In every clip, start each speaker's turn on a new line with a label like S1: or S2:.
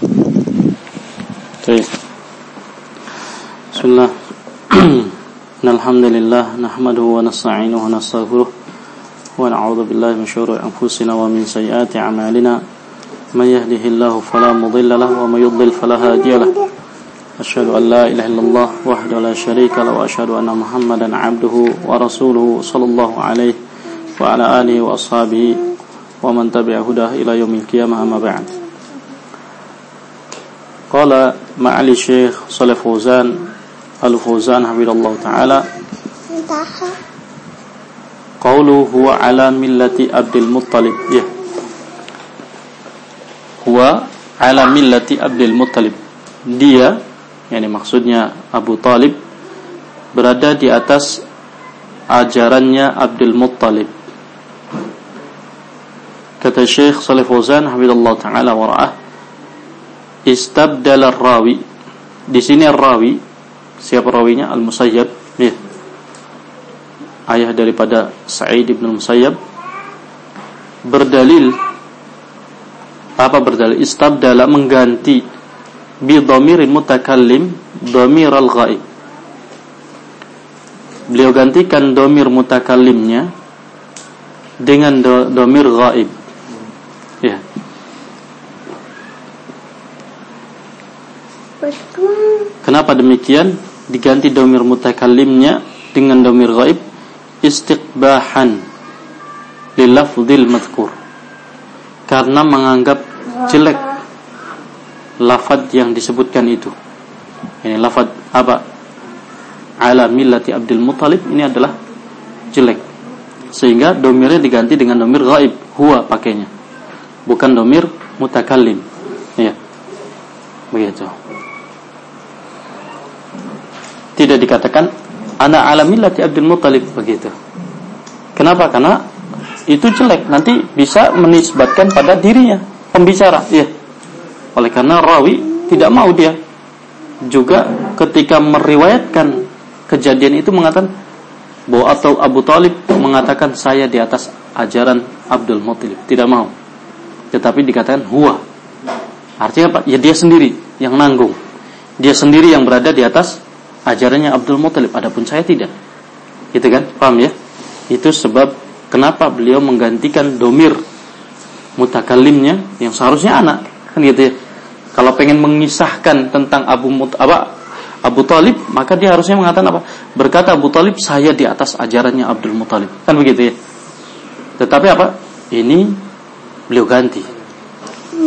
S1: طيب. بسم الله. إن الحمد لله نحمده ونستعينه ونستغفره ونعوذ بالله من شرور أنفسنا ومن سيئات أعمالنا. من يهده الله فلا مضل له ومن يضلل فلا هادي له. أشهد أن لا إله إلا الله وحده لا شريك له وأشهد أن محمدا عبده ورسوله صلى الله عليه وعلى آله وأصحابه ومن تبع هداه إلى يوم القيامة. أما بعد. Qala ma'ali Syekh Saleh Fauzan al fuzan Habibullah Ta'ala Qawlu huwa ala millati Abdul Muttalib. Ya. Huwa ala millati Abdul Muttalib. Dia Yani maksudnya Abu Talib Berada di atas Ajarannya Abdul Muttalib. Kata Syekh Saleh Fauzan Habibullah Ta'ala Wara'ah istabdala rawi. Di sini rawi siapa rawinya? Al-Musayyab. Ya ayah daripada Sa'id bin Musayyab berdalil. Apa berdalil? Istabdala mengganti. Bi dhamirin mutakallim dhamir al-ghaib. Beliau gantikan dhamir mutakallimnya dengan dhamir ghaib. ya Kenapa demikian? Diganti domir mutakallimnya dengan domir ghaib istiqbahan lilafdil madhkur karena menganggap jelek lafad yang disebutkan itu. Ini lafad apa? Ala millati Abdul Muttalib ini adalah jelek. Sehingga domirnya diganti dengan domir gaib, huwa pakainya. Bukan domir mutakallim. Ya. Begitu. Tidak dikatakan ana ala millati Abdul Muttalib begitu. Kenapa? Karena itu jelek. Nanti bisa menisbatkan pada dirinya pembicara, ya oleh karena rawi tidak mau dia. Juga ketika meriwayatkan kejadian itu mengatakan bahwa atau Abu Talib mengatakan saya di atas ajaran Abdul Muttalib. Tidak mau. Tetapi dikatakan huwa. Artinya apa? Ya dia sendiri yang nanggung. Dia sendiri yang berada di atas ajarannya Abdul Muttalib adapun saya tidak. Gitu kan? Paham ya? Itu sebab kenapa beliau menggantikan domir mutakallimnya yang seharusnya anak. Kan gitu ya? Kalau pengen mengisahkan tentang Abu Mut apa? Abu Talib maka dia harusnya mengatakan apa? Berkata Abu Talib saya di atas ajarannya Abdul Muthalib kan begitu ya? Tetapi apa? Ini beliau ganti.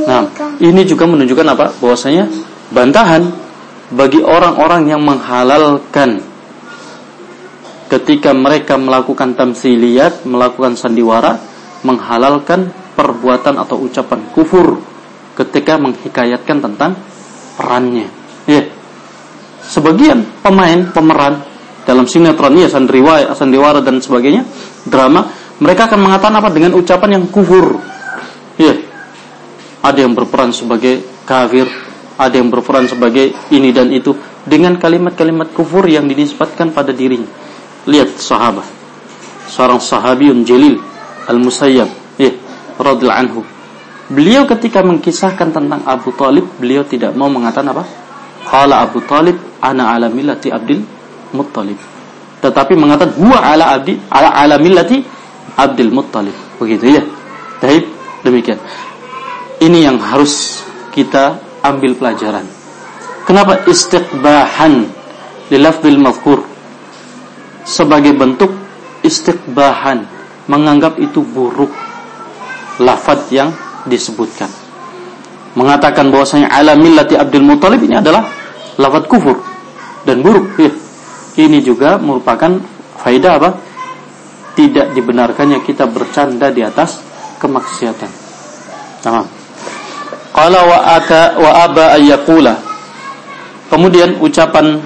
S1: Nah ini juga menunjukkan apa? Bahwasanya bantahan bagi orang-orang yang menghalalkan ketika mereka melakukan tamsiliyat melakukan sandiwara menghalalkan perbuatan atau ucapan kufur ketika menghikayatkan tentang perannya. Ya. Sebagian pemain pemeran dalam sinetron ya sandiwara, sandiwara dan sebagainya, drama, mereka akan mengatakan apa dengan ucapan yang kufur. Ya. Ada yang berperan sebagai kafir, ada yang berperan sebagai ini dan itu dengan kalimat-kalimat kufur yang dinisbatkan pada dirinya. Lihat sahabat. Seorang sahabiun jalil Al-Musayyab, ya, radhiyallahu anhu Beliau ketika mengkisahkan tentang Abu Talib, beliau tidak mau mengatakan apa? Qala Abu Talib ana ala millati Abdul Muttalib. Tetapi mengatakan huwa ala abdi ala ala millati Abdul Muttalib. Begitu ya. Baik, demikian. Ini yang harus kita ambil pelajaran. Kenapa istiqbahan li lafzil mazkur sebagai bentuk istiqbahan menganggap itu buruk lafaz yang disebutkan. Mengatakan bahwasanya ala millati Abdul Muthalib ini adalah lafaz kufur dan buruk. Ya. Ini juga merupakan faedah apa? Tidak dibenarkannya kita bercanda di atas kemaksiatan. Tamam. Qala wa ata wa aba ayyaqula. Kemudian ucapan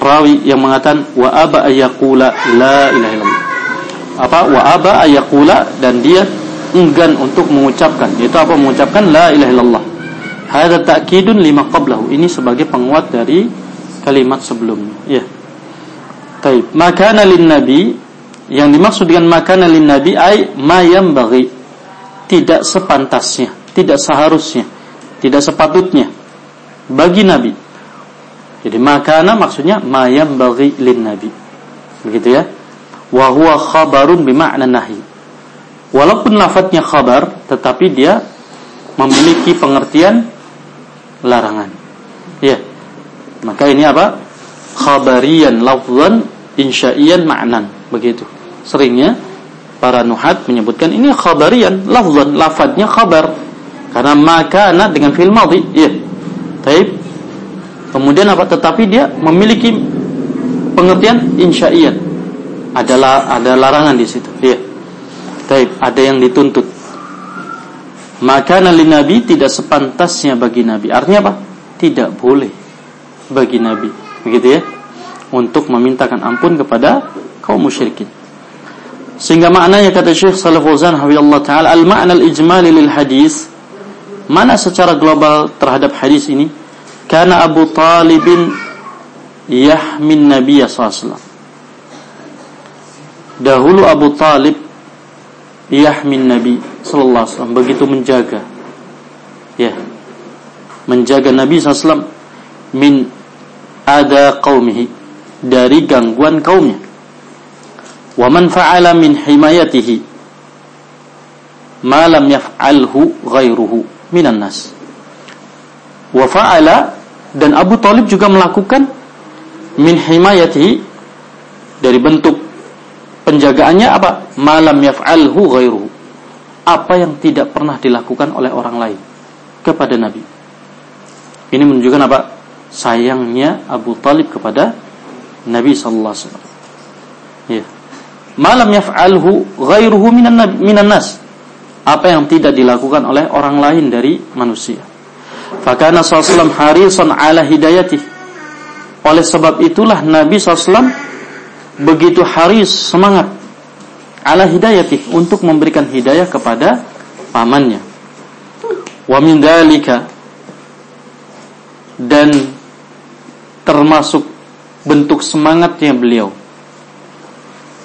S1: rawi yang mengatakan wa aba ayyaqula la ilaha illallah. Apa? Wa aba ayyaqula dan dia enggan untuk mengucapkan. Yaitu apa? Mengucapkan la ilaha illallah. Hadza ta'kidun lima qablahu. Ini sebagai penguat dari kalimat sebelumnya. Ya. Taib. Makana lin nabi yang dimaksud dengan makana lin nabi ay ma bagi tidak sepantasnya tidak seharusnya. Tidak sepatutnya. Bagi nabi. Jadi makana maksudnya mayam bagi lin nabi. Begitu ya? Wa huwa khabarun bima'na nahi. Walaupun lafadznya khabar tetapi dia memiliki pengertian larangan. Ya. Maka ini apa? Khabarian lafzan insyaiyan ma'nan. Begitu. Seringnya para nuhat menyebutkan ini khabarian lafzan lafadznya khabar karena makana dengan fil madhi ya taib. Kemudian apa? Tetapi dia memiliki pengertian insyaiyan adalah ada larangan di situ ya taib. Ada yang dituntut. Maka nabi nabi tidak sepantasnya bagi nabi. Artinya apa? Tidak boleh bagi nabi. Begitu ya untuk memintakan ampun kepada kaum musyrikin. Sehingga maknanya kata Syekh Salih Fauzan hafizallahu taala al-ma'na al-ijmali lil hadis mana secara global terhadap hadis ini? Karena Abu Talibin yahmin Nabi sallallahu Dahulu Abu Talib yahmin Nabi sallallahu alaihi wasallam begitu menjaga. Ya. Menjaga Nabi sallallahu min ada qaumihi dari gangguan kaumnya. Wa man fa'ala min himayatihi ma lam yaf'alhu ghairuhu minan nas. Wa fa'ala dan Abu Talib juga melakukan min himayatihi dari bentuk penjagaannya apa? Malam yaf'alhu ghairuhu. Apa yang tidak pernah dilakukan oleh orang lain kepada Nabi. Ini menunjukkan apa? Sayangnya Abu Talib kepada Nabi sallallahu alaihi wasallam. Ya. Malam yaf'alhu ghairuhu minan nas apa yang tidak dilakukan oleh orang lain dari manusia. Fakana sallallahu harisan ala hidayati oleh sebab itulah Nabi SAW begitu haris semangat ala hidayati untuk memberikan hidayah kepada pamannya. Wa min dalika dan termasuk bentuk semangatnya beliau.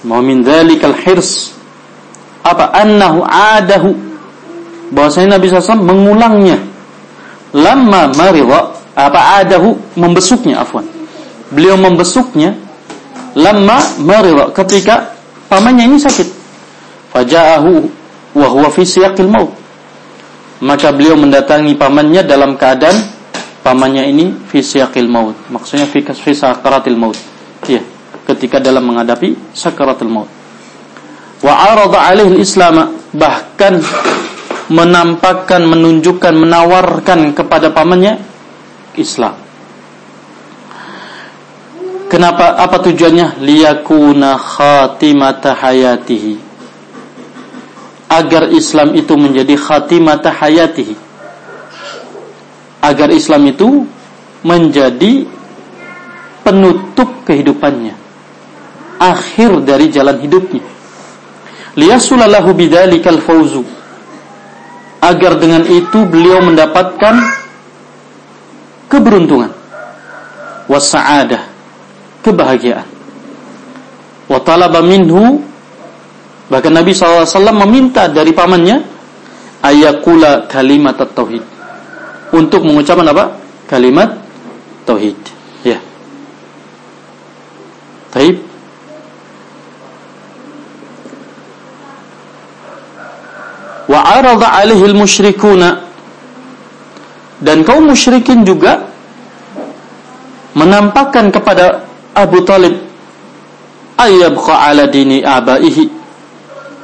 S1: Wa min dzalikal hirs apa? Annahu adahu bahwasanya Nabi SAW mengulangnya. Lama maridha apa? Adahu membesuknya afwan. Beliau membesuknya. Lama maridha ketika pamannya ini sakit. Faja'ahu wa huwa fi maut. Maka beliau mendatangi pamannya dalam keadaan pamannya ini fi siyaqil maut. Maksudnya fi sakaratil maut. Iya ketika dalam menghadapi sakaratul maut. Wa arada alaihi islam bahkan menampakkan, menunjukkan, menawarkan kepada pamannya Islam. Kenapa apa tujuannya? Liyakuna khatimata hayatihi. Agar Islam itu menjadi khatimata hayatihi. Agar Islam itu menjadi penutup kehidupannya akhir dari jalan hidupnya. Liyasulalahu bidzalikal fauzu. Agar dengan itu beliau mendapatkan keberuntungan. Wasa'adah. Kebahagiaan. Wa talaba minhu bahkan Nabi SAW meminta dari pamannya ayakula kalimat tauhid untuk mengucapkan apa? Kalimat tauhid. Ya. Taib. Wa arada alaihi musyrikuna. Dan kaum musyrikin juga menampakkan kepada Abu Talib ayyabqa ala dini abaihi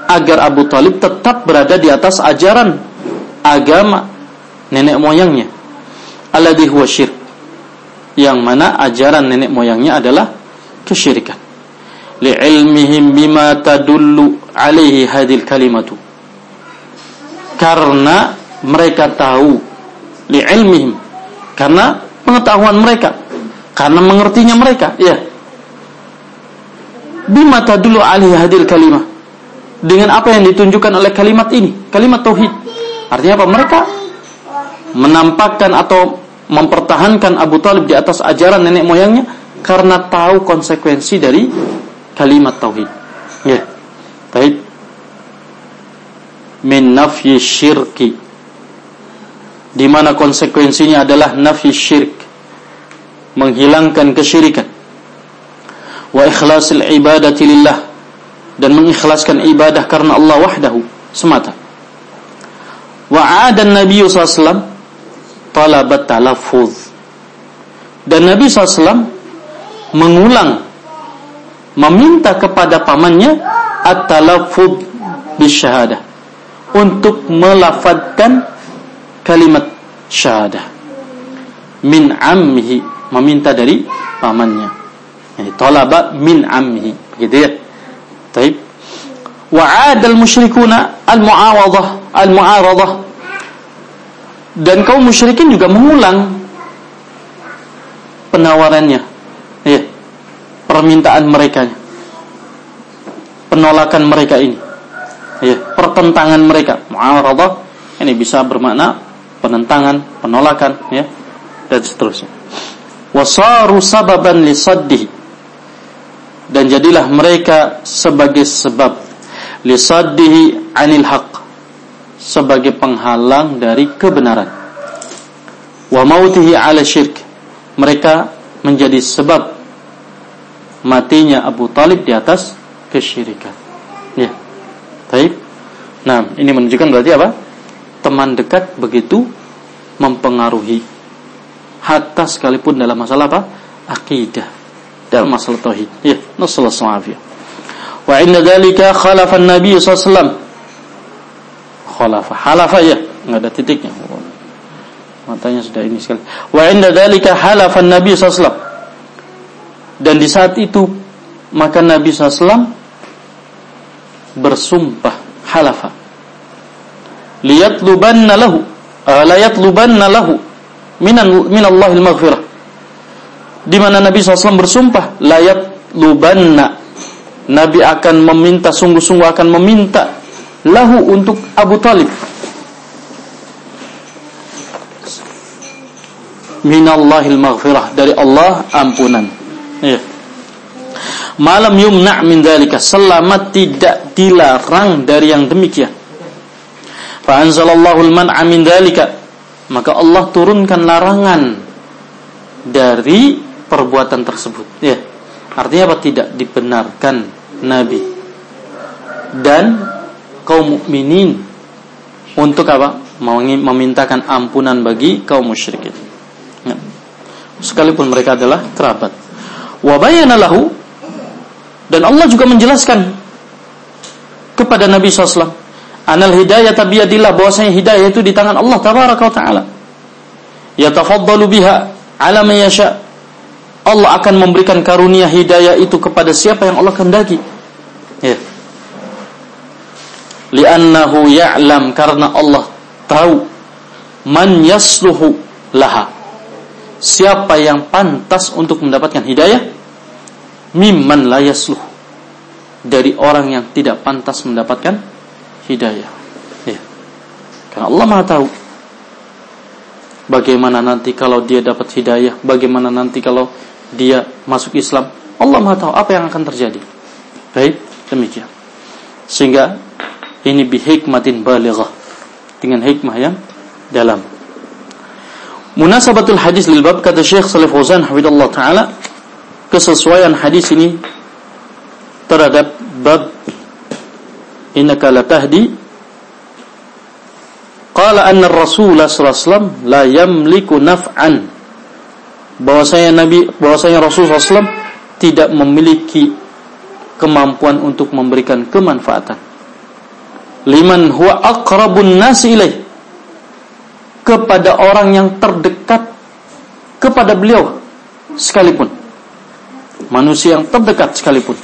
S1: agar Abu Talib tetap berada di atas ajaran agama nenek moyangnya. Alladhi huwa syirk. Yang mana ajaran nenek moyangnya adalah kesyirikan. Li'ilmihim bima tadullu alaihi hadil kalimatu karena mereka tahu li'ilmihim karena pengetahuan mereka. Karena mengertinya mereka ya. Bima tadulu alih hadir kalimah. Dengan apa yang ditunjukkan oleh kalimat ini? Kalimat tauhid. Artinya apa? Mereka menampakkan atau mempertahankan Abu Talib di atas ajaran nenek moyangnya karena tahu konsekuensi dari kalimat tauhid. Ya. Baik min nafyi syirki. Di mana konsekuensinya adalah nafi syirik menghilangkan kesyirikan. Wa ikhlasil ibadati lillah dan mengikhlaskan ibadah karena Allah wahdahu semata. Wa adan nabi sallallahu talabat talaffuz. Dan Nabi SAW mengulang meminta kepada pamannya at-talaffuz bisyahadah untuk melafadkan kalimat syahadah. Min ammihi meminta dari pamannya. Yani talaba min ammihi begitu ya. Musyrikuna al muawadah al muaradah dan kaum musyrikin juga mengulang penawarannya. Ya permintaan mereka. Penolakan mereka ini. Ya pertentangan mereka muaradah ini bisa bermakna penentangan, penolakan ya dan seterusnya. Wasaru sababan lisaddihi dan jadilah mereka sebagai sebab lisaddihi anil haq sebagai penghalang dari kebenaran. Wa mautihi ala syirk mereka menjadi sebab matinya Abu Talib di atas kesyirikan. Ya. Baik. Nah, ini menunjukkan berarti apa? teman dekat begitu mempengaruhi hatta sekalipun dalam masalah apa? akidah. Dalam masalah tauhid. Ya nasallahu alaihi wa inna dzalika khalafa an-nabi sallallahu khalafa. Halafa ya. Enggak ada titiknya. Matanya sudah ini sekali. Wa inna dzalika halafa an-nabi sallallahu dan di saat itu maka Nabi sallallahu bersumpah halafa liyatlubanna lahu uh, la yatlubanna lahu minan minallahil maghfirah. Di mana Nabi SAW bersumpah la yatlubanna Nabi akan meminta sungguh-sungguh akan meminta lahu untuk Abu Talib. Minallahil maghfirah dari Allah ampunan. Ya malam yumna min dalika selamat tidak dilarang dari yang demikian Fa anzalallahu al-man'a min. Maka Allah turunkan larangan dari perbuatan tersebut. Ya. Artinya apa? Tidak dibenarkan Nabi dan kaum mukminin untuk apa? Memintakan ampunan bagi kaum musyrikin. Ya. Sekalipun mereka adalah kerabat. Wa bayyana lahu dan Allah juga menjelaskan kepada Nabi SAW anal hidayah tabiyadillah. Bahwasanya hidayah itu di tangan Allah tabaraka wa taala. Yatafaddalu biha ala man yasha. Allah akan memberikan karunia hidayah itu kepada siapa yang Allah kehendaki. Ya. Li'annahu ya'lam. Karena Allah tahu. Man yasluhu laha. Siapa yang pantas untuk mendapatkan hidayah? Mimman la yasluh dari orang yang tidak pantas mendapatkan hidayah. Ya. Karena Allah Maha tahu bagaimana nanti kalau dia dapat hidayah, bagaimana nanti kalau dia masuk Islam. Allah Maha tahu apa yang akan terjadi. Baik, demikian. Sehingga ini bihikmatin balighah dengan hikmah yang dalam. Munasabatul hadis lil bab kata Syekh Salih Fauzan hafizallahu taala kesesuaian hadis ini terhadap bab innaka latahdi. Qala anna rasulullah sallallahu la yamliku naf'an. Bahwasanya nabi bahwasanya rasul sallallahu tidak memiliki kemampuan untuk memberikan kemanfaatan. Liman huwa aqrabun nasi ilaih. Kepada orang yang terdekat kepada beliau sekalipun. Manusia yang terdekat sekalipun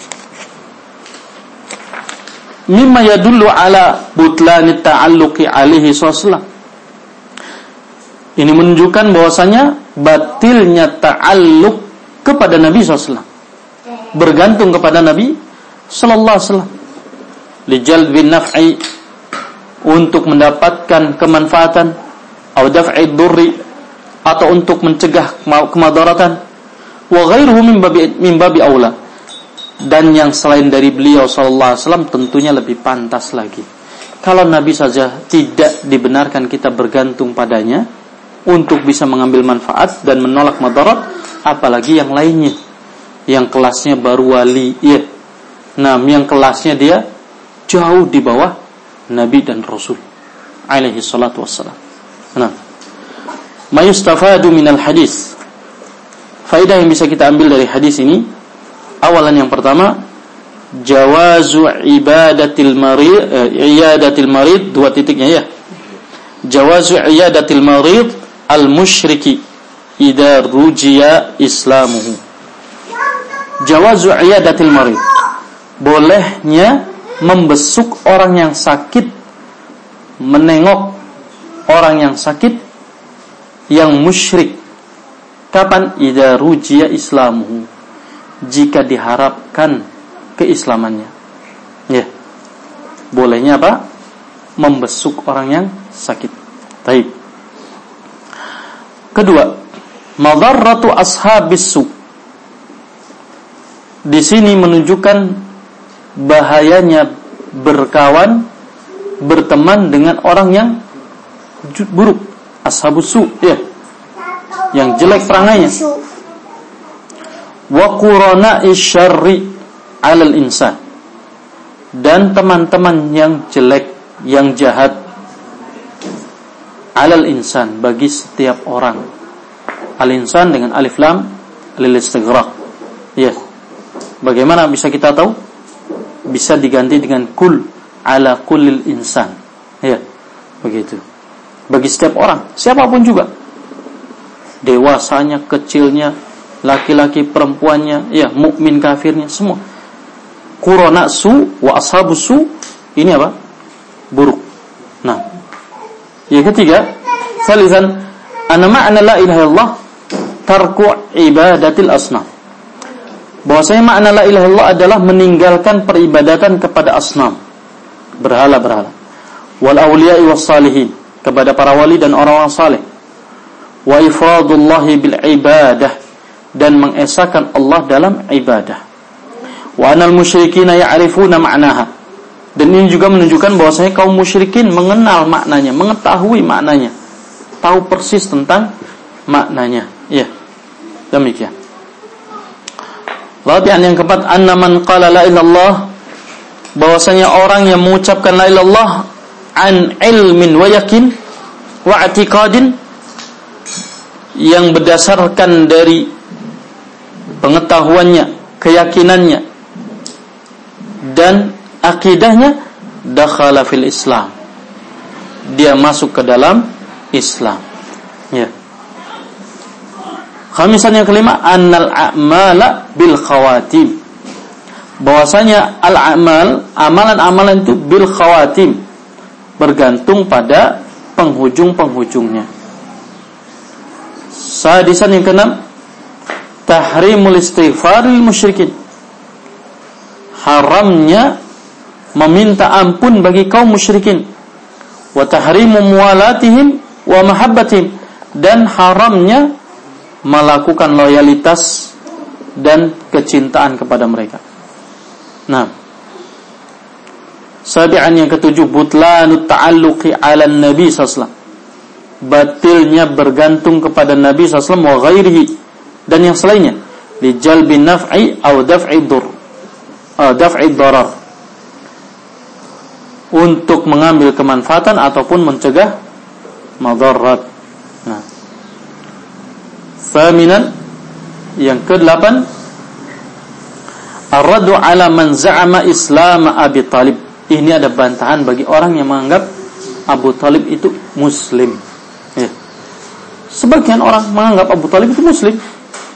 S1: mimma yadullu ala butlani ta'alluqi alaihi sallallahu ini menunjukkan bahwasanya batilnya ta'alluq kepada Nabi SAW bergantung kepada Nabi sallallahu alaihi wasallam. Lijalbin naf'i untuk mendapatkan kemanfaatan atau daf'i durri atau untuk mencegah kemadaratan. Wa ghairuhu min babi min babi aula dan yang selain dari beliau sallallahu alaihi wasallam tentunya lebih pantas lagi. kalau Nabi saja tidak dibenarkan kita bergantung padanya untuk bisa mengambil manfaat dan menolak madarat, apalagi yang lainnya. Yang kelasnya baru wali, ya. Nah, yang kelasnya dia jauh di bawah Nabi dan Rasul alaihi salatu wassalam. Nah, mayustafadu minal hadis. Faidah yang bisa kita ambil dari hadis ini, awalan yang pertama, jawazu ibadatil marid eh, iyadatil marid dua titiknya ya. Jawazu iyadatil marid al musyriki idza rujiya islamuhu. Jawazu iyadatil marid bolehnya membesuk orang yang sakit menengok orang yang sakit yang musyrik. Kapan? Idza rujiya islamuhu jika diharapkan keislamannya. Ya. Bolehnya apa? Membesuk orang yang sakit. Taib. Kedua, madarratu ashabis su. Di sini menunjukkan bahayanya berkawan berteman dengan orang yang buruk, ashabus su, ya. Yang jelek perangainya. Wa qurana isyarri alal insan. Dan teman-teman yang jelek yang jahat alal insan bagi setiap orang. Al insan dengan alif lam lil istighraq. Ya. Bagaimana bisa kita tahu? Bisa diganti dengan kul ala kulil insan. Ya. Begitu. Bagi setiap orang siapa pun juga. Dewasanya kecilnya laki-laki perempuannya ya mukmin kafirnya semua Kurona su wa ashabus su ini apa? Buruk. Nah. Yang ketiga, salisan anna ma'na la ilaha illallah tarku ibadatil asnam. Bahwasanya makna la ilaha illallah adalah meninggalkan peribadatan kepada asnam. Berhala-berhala. Wal awliya'i was salihin, kepada para wali dan orang-orang saleh. Wa ifradullahi bil ibadah dan mengesahkan Allah dalam ibadah wa anal musyrikina ya'rifuna ma'naha dan ini juga menunjukkan bahwasanya kaum musyrikin mengenal maknanya, mengetahui maknanya, tahu persis tentang maknanya. Ya. Demikian. Latihan yang keempat, anna man qala la ilallah bahwasanya orang yang mengucapkan la ilallah an ilmin wa yakin wa i'tiqadin yang berdasarkan dari pengetahuannya, keyakinannya dan akidahnya dakhala fil Islam. Dia masuk ke dalam Islam. Ya. Khamisan yang kelima annal a'mala bil khawatim. Bahwasanya al-amal, amalan-amalan itu bil khawatim bergantung pada penghujung-penghujungnya. Sadisan yang keenam tahrimul istighfaril musyrikin. Haramnya meminta ampun bagi kaum musyrikin. Wa tahrimu muwalatihim wa mahabbatihim. Dan haramnya melakukan loyalitas dan kecintaan kepada mereka. Nah, Sabi'an yang ketujuh butlanu ta'alluqi 'ala nabi sallallahu Batilnya bergantung kepada Nabi sallallahu wa ghairihi dan yang selainnya li jalbi naf'i atau daf'i dur uh, daf'i darar untuk mengambil kemanfaatan ataupun mencegah madarat. Nah. Faminan yang ke-8 Ar-raddu ala man za'ama Islam Abi Talib. Ini ada bantahan bagi orang yang menganggap Abu Talib itu muslim. Ya. Sebagian orang menganggap Abu Talib itu muslim.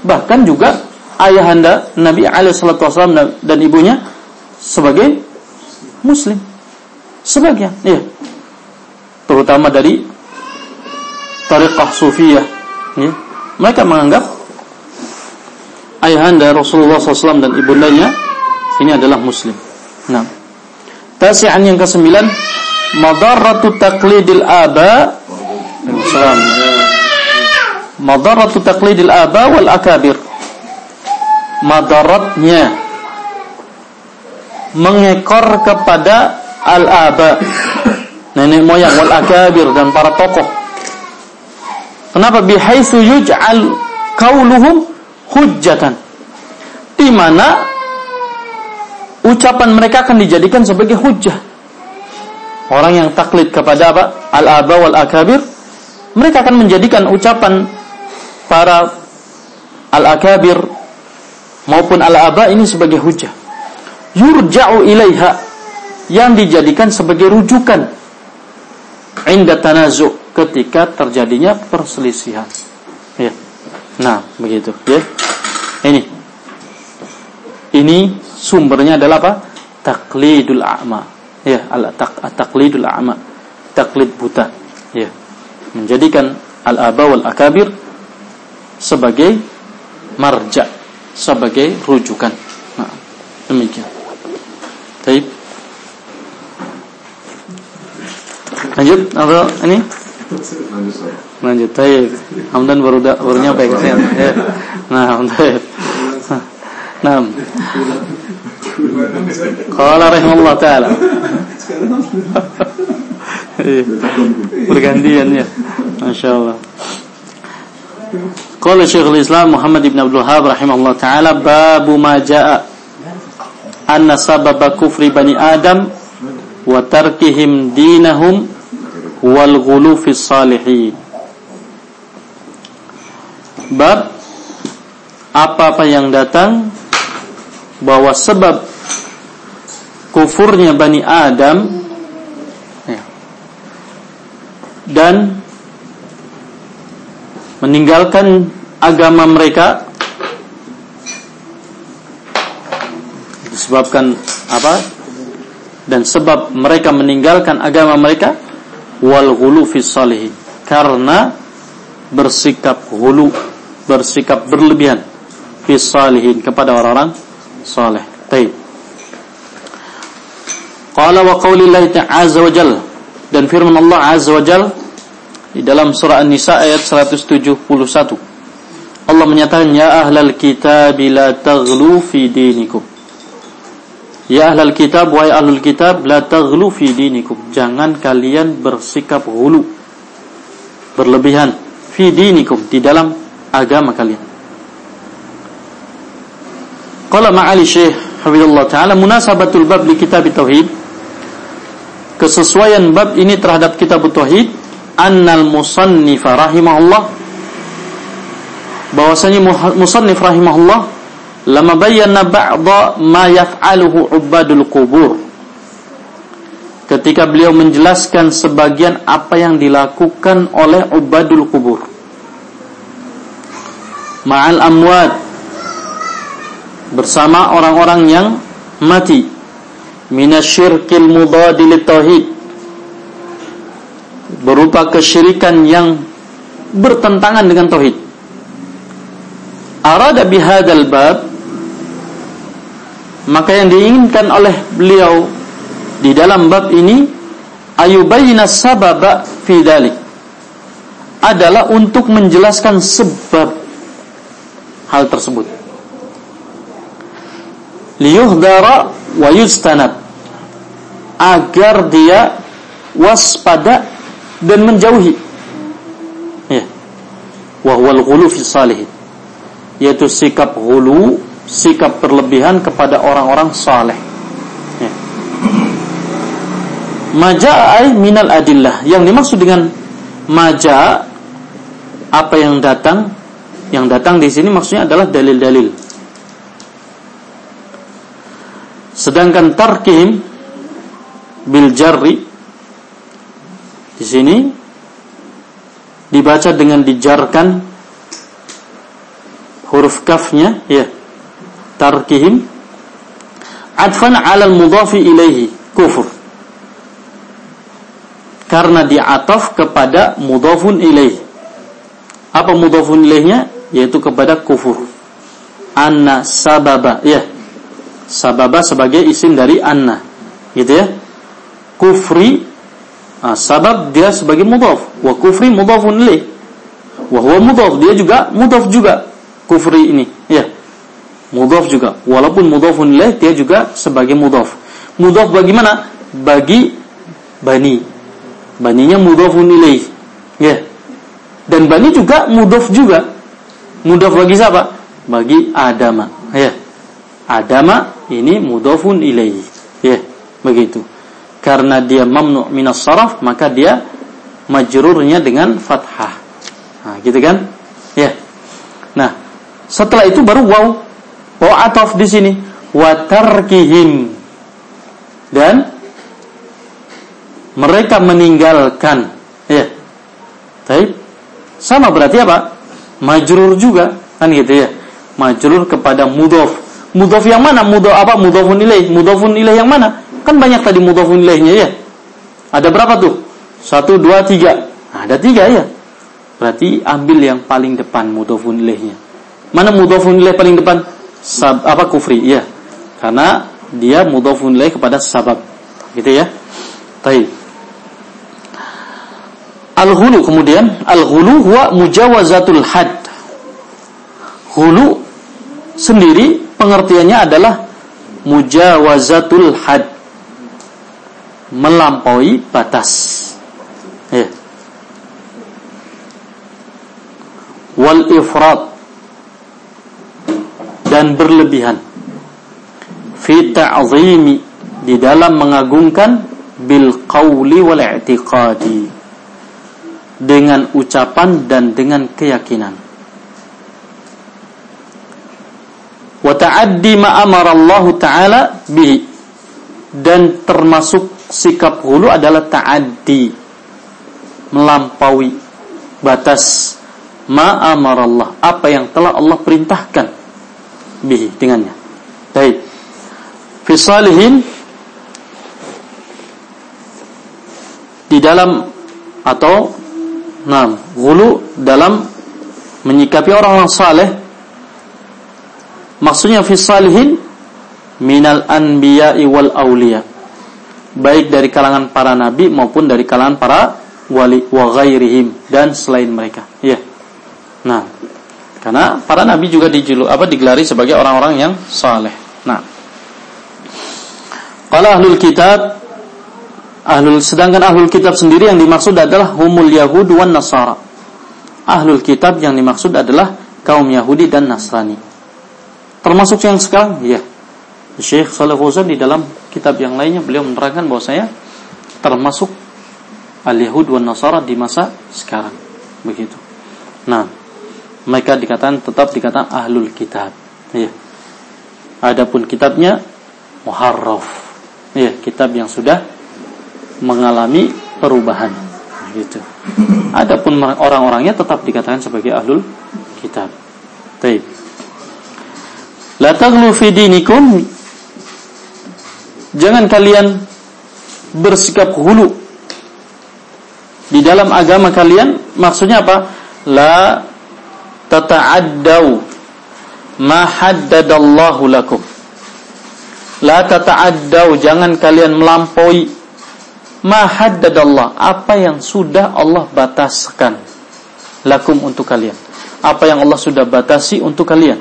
S1: Bahkan juga ayahanda Nabi Alaihissalam dan ibunya sebagai Muslim. Sebagian, ya. Terutama dari tariqah sufiyah. Ya. Mereka menganggap ayahanda Rasulullah SAW dan ibundanya ini adalah Muslim. Nah, tasian yang kesembilan, madarratu taqlidil aba. Madarratu taqlidil aba wal akabir madaratnya mengekor kepada al-aba nenek moyang wal akabir dan para tokoh. Kenapa bihaitsu yuj'al qauluhum hujjatan? Di mana ucapan mereka akan dijadikan sebagai hujjah. Orang yang taklid kepada apa? Al-aba wal akabir, mereka akan menjadikan ucapan para al-akabir maupun al-aba ini sebagai hujjah. Yurja'u ilaiha yang dijadikan sebagai rujukan inda tanazu ketika terjadinya perselisihan. Ya. Nah, begitu, ya. Ini. Ini sumbernya adalah apa? Taklidul a'ma. Ya, al-taqlidul a'ma. Taklid buta. Ya. Menjadikan al-aba wal akabir sebagai marja, sebagai rujukan. Nah, demikian. Baik. Lanjut atau ini? Lanjut. Baik. Hamdan baru da, baru nyampe ke sini. Ya. Nah, baik. Nah. Qala taala. Bergantian ya. Masya Allah. Qala Syekhul Islam Muhammad ibn Abdul Wahab rahimahullah taala babu ma jaa anna sababa kufri bani Adam wa tarkihim dinahum wal ghulu fi salihin. Bab apa-apa yang datang bahwa sebab kufurnya Bani Adam ya, dan meninggalkan agama mereka disebabkan apa dan sebab mereka meninggalkan agama mereka wal ghulu fi salihin karena bersikap hulu bersikap berlebihan fi salihin kepada orang-orang saleh. Baik. Qala wa qaulillahi ta'ala wa jalla dan firman Allah azza wa jalla di dalam surah An-Nisa ayat 171. Allah menyatakan ya ahlal kitab la taghlu fi dinikum. Ya ahlal kitab wahai ahlul kitab la taghlu fi dinikum. Jangan kalian bersikap hulu berlebihan fi dinikum di dalam agama kalian. Qala ma'ali Syekh Hafizullah Ta'ala munasabatul bab li kitab tauhid kesesuaian bab ini terhadap kitab tauhid annal musannif rahimahullah. Bahwasanya musannif rahimahullah lama bayyana ba'dha ma yaf'aluhu ubadul qubur. Ketika beliau menjelaskan sebagian apa yang dilakukan oleh ubadul kubur ma'al amwat. Bersama orang-orang yang mati. Minasyirkil mudadil tauhid berupa kesyirikan yang bertentangan dengan tauhid. Arada bihadzal bab maka yang diinginkan oleh beliau di dalam bab ini ayubayna sababa fi dalik adalah untuk menjelaskan sebab hal tersebut. Liyuhdara wa yustanab agar dia waspada dan menjauhi. Ya. Wahwal ghulu fi salihin. Yaitu sikap ghulu sikap berlebihan kepada orang-orang saleh. Ya. maja'ai minal adillah. Yang dimaksud dengan maja apa yang datang? Yang datang di sini maksudnya adalah dalil-dalil. Sedangkan tarkim bil jarri di sini dibaca dengan dijarkan huruf kafnya ya tarkihim. Adfan 'ala al-mudhafi ilaihi kufur. Karena diataf kepada mudhafun ilaih apa mudhafun ilaihnya? Yaitu kepada kufur. Anna sababa ya. Sababa sebagai isim dari anna. Gitu ya. Kufri Nah, sabab dia sebagai mudhaf wa kufri mudhafun ilaih. Wa huwa mudhaf, dia juga mudhaf juga kufri ini, ya. Mudhaf juga. Walaupun mudhafun ilaih dia juga sebagai mudhaf. Mudhaf bagaimana? Bagi bani. Baninya mudhafun ilaih. Ya. Dan bani juga mudhaf juga. Mudhaf bagi siapa? Bagi Adama. Ya. Adama ini mudhafun ilaih. Ya, begitu. Karena dia mamnu minas saraf, maka dia majrurnya dengan fathah. Nah, gitu kan? Ya. Nah, setelah itu baru waw. Waw ataf di sini. Watarkihim. Dan mereka meninggalkan. Ya. Baik. Sama berarti apa? Majrur juga. Kan gitu ya. Majrur kepada mudhof. Mudhof yang mana? Mudhof apa? Mudhofun ilaih. Mudhofun ilaih yang mana? Kan banyak tadi mudhofun ilaihnya ya. Ada berapa tuh? Satu, dua, tiga. Nah, ada tiga ya. Berarti ambil yang paling depan mudhofun ilaihnya. Mana mudhofun ilaih paling depan? Sab, apa kufri? Iya. Karena dia mudhofun ilaih kepada sabab. Gitu ya. Baik. Al-hulu kemudian al-hulu huwa mujawazatul had. Hulu sendiri pengertiannya adalah mujawazatul had. Melampaui batas. Ya. Wal ifrat dan berlebihan fi ta'zimi di dalam mengagungkan bil qawli wal i'tiqadi dengan ucapan dan dengan keyakinan. Wa ta'addi ma amara Allah taala bi dan termasuk sikap hulu adalah ta'addi melampaui batas ma amara Allah apa yang telah Allah perintahkan bihi dengannya. Baik. Fi salihin di dalam atau Nah, gulu dalam menyikapi orang-orang saleh maksudnya fi salihin minal anbiya'i wal auliya. Baik dari kalangan para nabi maupun dari kalangan para wali wa ghairihim dan selain mereka. Ya. Nah, karena para nabi juga dijulu apa digelari sebagai orang-orang yang saleh. Nah. Qala ahlul kitab Ahlul sedangkan ahlul kitab sendiri yang dimaksud adalah humul Yahud wan Nasara. Ahlul kitab yang dimaksud adalah kaum Yahudi dan Nasrani. Termasuk yang sekarang, ya. Syekh Saleh di dalam kitab yang lainnya beliau menerangkan bahwa saya termasuk al-Yahud wan Nasara di masa sekarang. Begitu. Nah, mereka dikatakan tetap dikatakan ahlul kitab. Ya. Adapun kitabnya muharraf. Ya, kitab yang sudah mengalami perubahan gitu. Adapun orang-orangnya tetap dikatakan sebagai ahlul kitab. Baik. La taghlu fi Jangan kalian bersikap hulu di dalam agama kalian. Maksudnya apa? La tata'addau ma haddadallahu lakum. La tata'addau jangan kalian melampaui mahaddadallah apa yang sudah Allah bataskan lakum untuk kalian apa yang Allah sudah batasi untuk kalian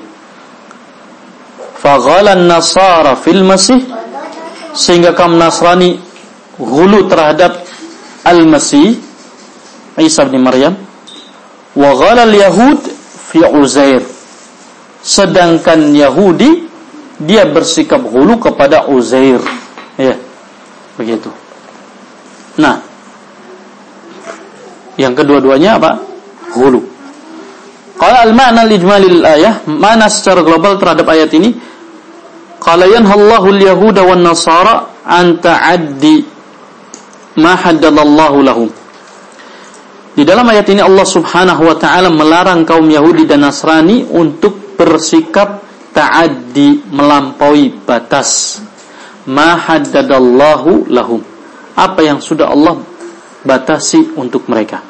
S1: faghalan nasara fil masih sehingga kaum Nasrani hulu terhadap al-masih Isa bin Maryam wa ghalal yahud fi Uzair sedangkan Yahudi dia bersikap hulu kepada Uzair ya begitu Nah, yang kedua-duanya apa? Hulu. Kalau al-ma'na al-ijmalil ayah, mana secara global terhadap ayat ini? Qala yanhallahu al-yahuda wan nasara an ta'addi ma haddadallahu lahum. Di dalam ayat ini Allah Subhanahu wa taala melarang kaum Yahudi dan Nasrani untuk bersikap ta'addi melampaui batas ma haddadallahu lahum apa yang sudah Allah batasi untuk mereka.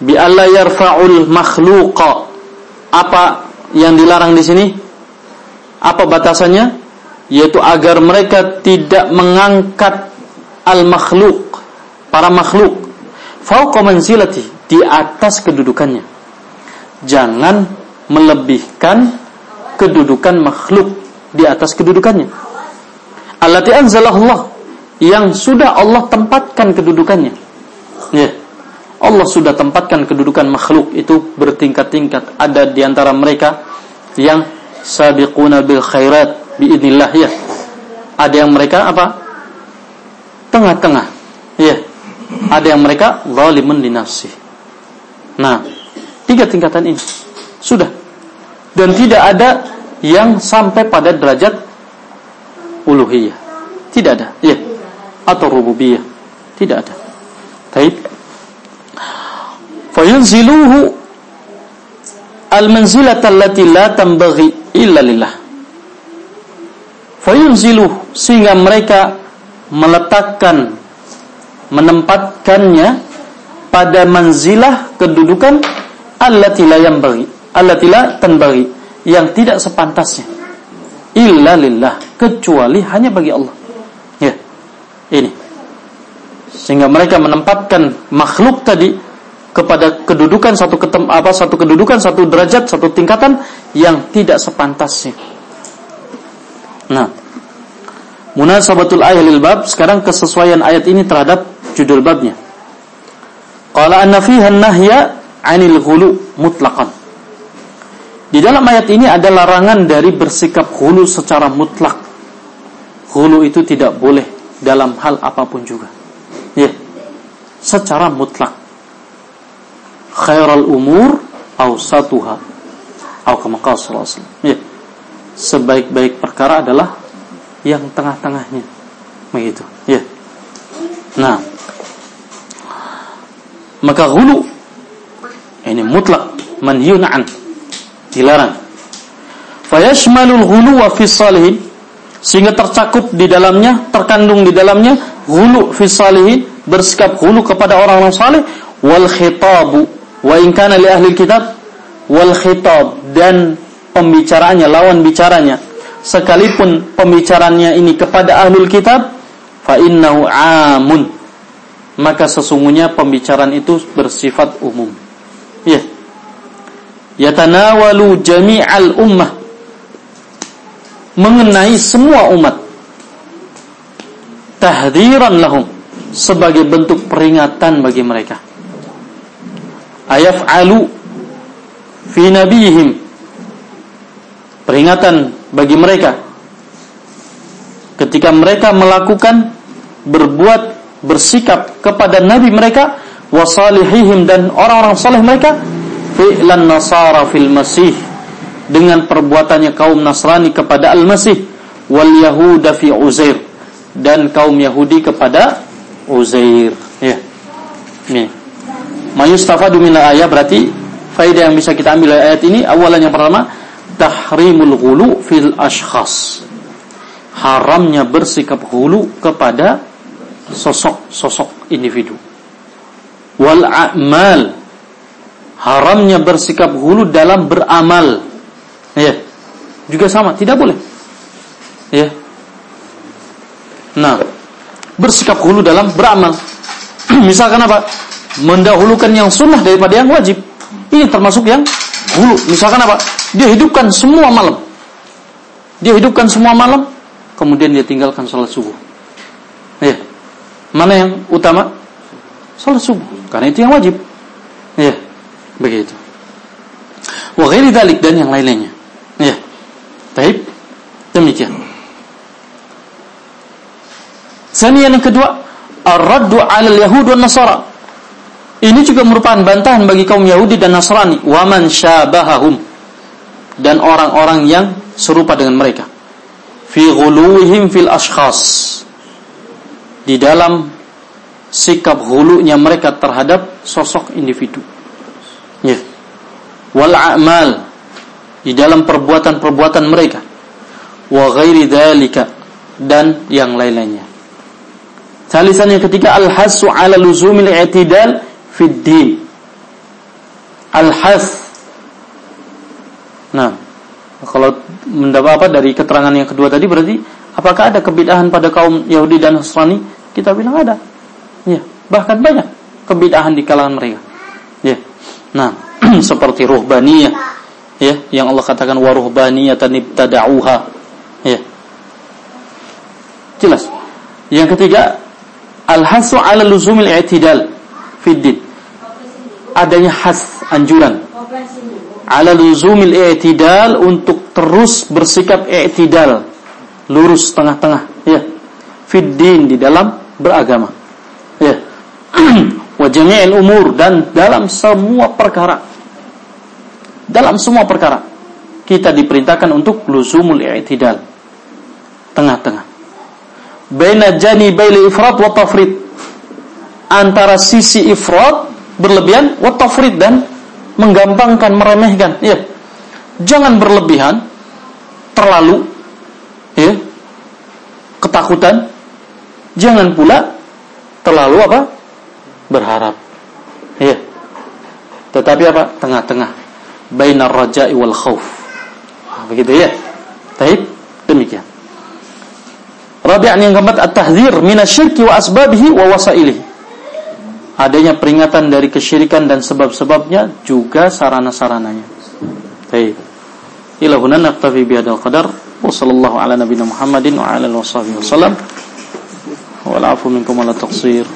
S1: Bi alla yarfa'ul makhluqa. Apa yang dilarang di sini? Apa batasannya? Yaitu agar mereka tidak mengangkat al-makhluk, para makhluk, fauqa manzilati, di atas kedudukannya. Jangan melebihkan kedudukan makhluk di atas kedudukannya. Allati anzalallah yang sudah Allah tempatkan kedudukannya. Ya. Allah sudah tempatkan kedudukan makhluk itu bertingkat-tingkat. Ada di antara mereka yang sabiquna bil khairat biidnillah ya. Ada yang mereka apa? Tengah-tengah. Ya. Ada yang mereka zalimun li nafsi. Nah, tiga tingkatan ini sudah. Dan tidak ada yang sampai pada derajat uluhiyah. Tidak ada. Ya. Atau rububiyah. Tidak ada. Taib fayunziluhu al-manzilata allati la tanbaghi illa lillah. Sehingga mereka meletakkan menempatkannya pada manzilah kedudukan allati la yanbaghi allati la tanbaghi yang tidak sepantasnya. Illa lillah kecuali hanya bagi Allah. Ya ini. Sehingga mereka menempatkan makhluk tadi kepada kedudukan satu ketem, apa satu kedudukan satu derajat satu tingkatan yang tidak sepantasnya. Nah, munasabatul ayat lil bab sekarang kesesuaian ayat ini terhadap judul babnya. Qala anna fiha nahya 'anil ghulu mutlaqan. Di dalam ayat ini ada larangan dari bersikap hulu secara mutlak. Hulu itu tidak boleh dalam hal apa pun juga. Ya. Secara mutlak khairal umur awsatuha. Atau kama qala ya. Sebaik-baik perkara adalah yang tengah-tengahnya. Begitu. Ya. Nah. Maka hulu ini mutlak. Manhiyun an. Dilarang. Fayashmalul hulu wa fi salihin. Sehingga tercakup di dalamnya terkandung di dalamnya hulu fi salihin. Bersikap hulu kepada orang-orang saleh wal khitabu wa in kana li ahli kitab wal khitab dan pembicaraannya lawan bicaranya. Sekalipun pembicaranya ini kepada ahlul kitab fa innahu amun. Maka sesungguhnya pembicaraan itu bersifat umum. Ya. Yatanawalu jami'al ummah. Mengenai semua umat. Tahdiran lahum. Sebagai bentuk peringatan bagi mereka ayaf'alu fi nabihim peringatan bagi mereka. Ketika mereka melakukan berbuat bersikap kepada nabi mereka wasalihihim dan orang-orang saleh mereka fi'lan nasara fil masih. Dengan perbuatannya kaum Nasrani kepada Al-Masih wal Yahuda fi Uzair. Dan kaum Yahudi kepada Uzair. Ya. Nih mayustafadu min ayat berarti faedah yang bisa kita ambil dari ayat ini awalan yang pertama tahrimul ghulu fil ashkhas. Haramnya bersikap hulu kepada sosok-sosok individu. Wal a'mal. Haramnya bersikap hulu dalam beramal. Ya. Juga sama tidak boleh. Ya. Nah bersikap hulu dalam beramal. Misalkan apa mendahulukan yang sunnah daripada yang wajib. Ini termasuk yang hulu. Misalkan apa? Dia hidupkan semua malam. Dia hidupkan semua malam, kemudian dia tinggalkan sholat subuh. Ya. Mana yang utama? Sholat subuh. Karena itu yang wajib. Ya. Begitu. Wa ghairi dalik dan yang lain-lainnya. Ya. Baik. Demikian. Sanian yang kedua, ar-raddu 'ala al-yahud wan nasara ini juga merupakan bantahan bagi kaum Yahudi dan Nasrani, waman syabahahum dan orang-orang yang serupa dengan mereka. Fi ghuluhim fil ashkhas. Di dalam sikap hulunya mereka terhadap sosok individu. Ya. Wal a'mal di dalam perbuatan-perbuatan mereka. Wa ghairi dzalika dan yang lain-lainnya. Salisan yang ketiga al-hasu ala luzumil i'tidal fiddin. Al-has nah kalau mendapat apa dari keterangan yang kedua tadi berarti apakah ada kebidahan pada kaum Yahudi dan Nasrani? Kita bilang ada. Ya bahkan banyak kebidahan di kalangan mereka. Ya. Nah seperti ruhbaniyah ya yang Allah katakan waruhbaniyatan ibtada'uha. Ya. Jelas. Yang ketiga, al-hasu 'ala luzumil i'tidal fiddin. Adanya has anjuran. Ala luzumil i'tidal untuk terus bersikap i'tidal. Lurus tengah-tengah ya. Fiddin di dalam beragama ya. Wa jami'il umur dan dalam semua perkara. Dalam semua perkara kita diperintahkan untuk luzumul i'tidal. Tengah-tengah. Baina janibail ifrat wa tafrid antara sisi ifrat berlebihan wa tafrid dan menggampangkan, meremehkan. Ya. Jangan berlebihan, terlalu ya. Ketakutan. Jangan pula terlalu apa? Berharap. Ya. Tetapi apa? Tengah-tengah. Bainar raja'i wal khauf. Begitu ya. Baik, demikian. Rabi'an yang keempat at-tahdzir minasyirki wa asbabihi wa wasailihi adanya peringatan dari kesyirikan dan sebab-sebabnya juga sarana-sarananya. Baik. Ila huna naktafi bihadzal qadar wa sallallahu ala nabiyyina Muhammadin wa ala alihi wasallam. Wa afu minkum wa taqsir.